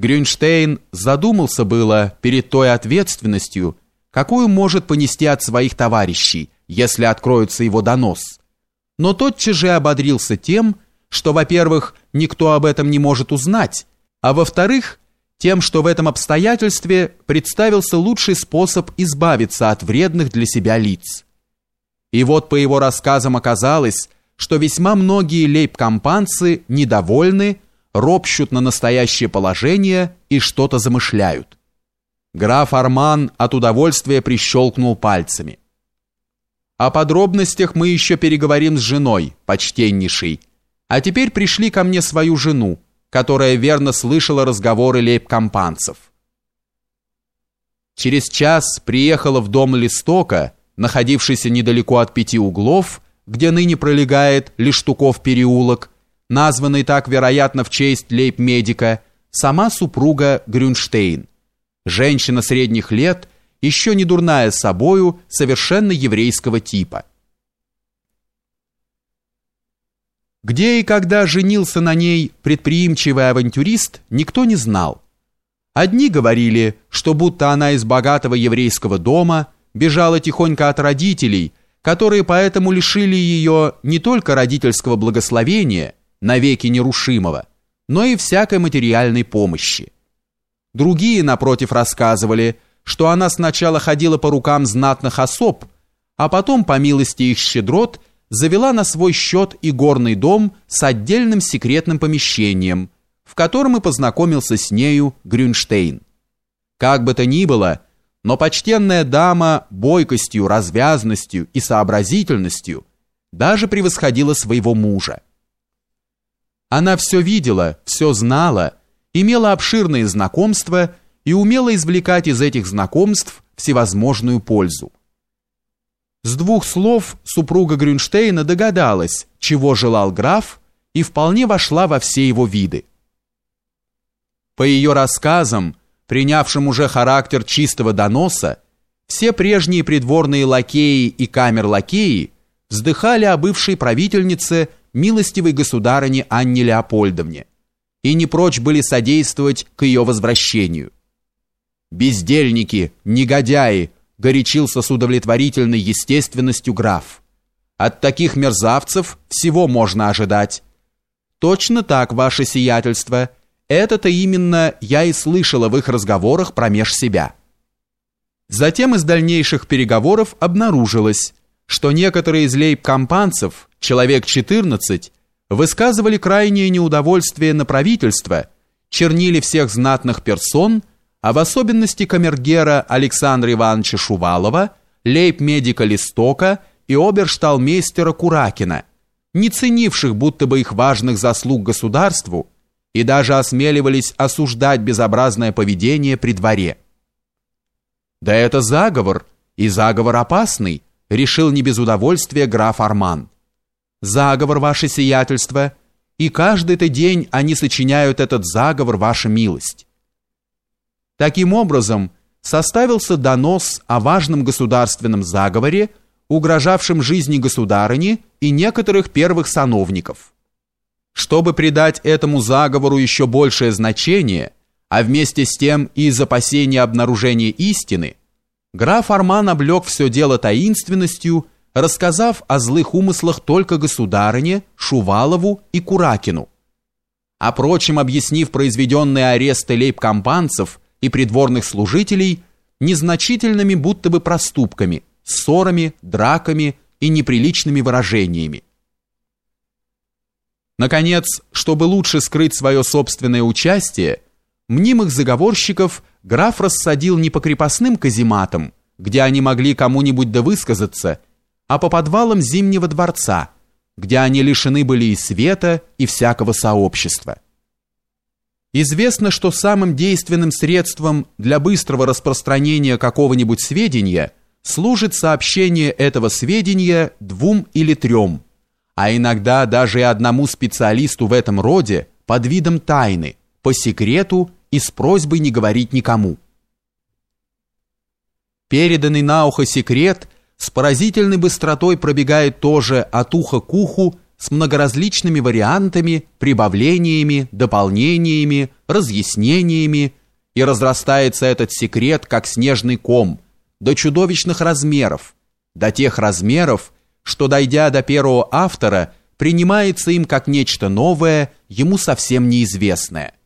Грюнштейн задумался было перед той ответственностью, какую может понести от своих товарищей, если откроется его донос. Но тотчас же ободрился тем, что, во-первых, никто об этом не может узнать, а во-вторых, тем, что в этом обстоятельстве представился лучший способ избавиться от вредных для себя лиц. И вот по его рассказам оказалось, что весьма многие лейб-компанцы недовольны, ропщут на настоящее положение и что-то замышляют. Граф Арман от удовольствия прищелкнул пальцами. О подробностях мы еще переговорим с женой, почтеннейший. А теперь пришли ко мне свою жену, которая верно слышала разговоры лейб-компанцев. Через час приехала в дом Листока, находившийся недалеко от пяти углов, где ныне пролегает Лештуков переулок, названный так, вероятно, в честь лейб-медика, сама супруга Грюнштейн. Женщина средних лет, еще не дурная собою, совершенно еврейского типа. Где и когда женился на ней предприимчивый авантюрист, никто не знал. Одни говорили, что будто она из богатого еврейского дома бежала тихонько от родителей, которые поэтому лишили ее не только родительского благословения – навеки нерушимого, но и всякой материальной помощи. Другие, напротив, рассказывали, что она сначала ходила по рукам знатных особ, а потом, по милости их щедрот, завела на свой счет и горный дом с отдельным секретным помещением, в котором и познакомился с нею Грюнштейн. Как бы то ни было, но почтенная дама бойкостью, развязностью и сообразительностью даже превосходила своего мужа. Она все видела, все знала, имела обширные знакомства и умела извлекать из этих знакомств всевозможную пользу. С двух слов супруга Грюнштейна догадалась, чего желал граф, и вполне вошла во все его виды. По ее рассказам, принявшим уже характер чистого доноса, все прежние придворные лакеи и камер-лакеи вздыхали о бывшей правительнице милостивой государыне Анне Леопольдовне и не прочь были содействовать к ее возвращению. «Бездельники, негодяи!» – горячился с удовлетворительной естественностью граф. «От таких мерзавцев всего можно ожидать». «Точно так, ваше сиятельство. Это-то именно я и слышала в их разговорах промеж себя». Затем из дальнейших переговоров обнаружилось, что некоторые из лейб-компанцев, человек 14, высказывали крайнее неудовольствие на правительство, чернили всех знатных персон, а в особенности камергера Александра Ивановича Шувалова, лейб-медика Листока и обершталмейстера Куракина, не ценивших будто бы их важных заслуг государству и даже осмеливались осуждать безобразное поведение при дворе. Да это заговор, и заговор опасный, решил не без удовольствия граф Арман. Заговор, ваше сиятельство, и каждый-то день они сочиняют этот заговор, ваша милость. Таким образом, составился донос о важном государственном заговоре, угрожавшем жизни государыни и некоторых первых сановников. Чтобы придать этому заговору еще большее значение, а вместе с тем и из опасения обнаружения истины, Граф Арман облег все дело таинственностью, рассказав о злых умыслах только государыне, Шувалову и Куракину. А прочим, объяснив произведенные аресты лейб-компанцев и придворных служителей незначительными будто бы проступками, ссорами, драками и неприличными выражениями. Наконец, чтобы лучше скрыть свое собственное участие, мнимых заговорщиков граф рассадил не по крепостным казематам, где они могли кому-нибудь да высказаться, а по подвалам Зимнего дворца, где они лишены были и света, и всякого сообщества. Известно, что самым действенным средством для быстрого распространения какого-нибудь сведения служит сообщение этого сведения двум или трем, а иногда даже и одному специалисту в этом роде под видом тайны, по секрету и с просьбой не говорить никому. Переданный на ухо секрет с поразительной быстротой пробегает тоже от уха к уху с многоразличными вариантами, прибавлениями, дополнениями, разъяснениями, и разрастается этот секрет, как снежный ком, до чудовищных размеров, до тех размеров, что, дойдя до первого автора, принимается им как нечто новое, ему совсем неизвестное –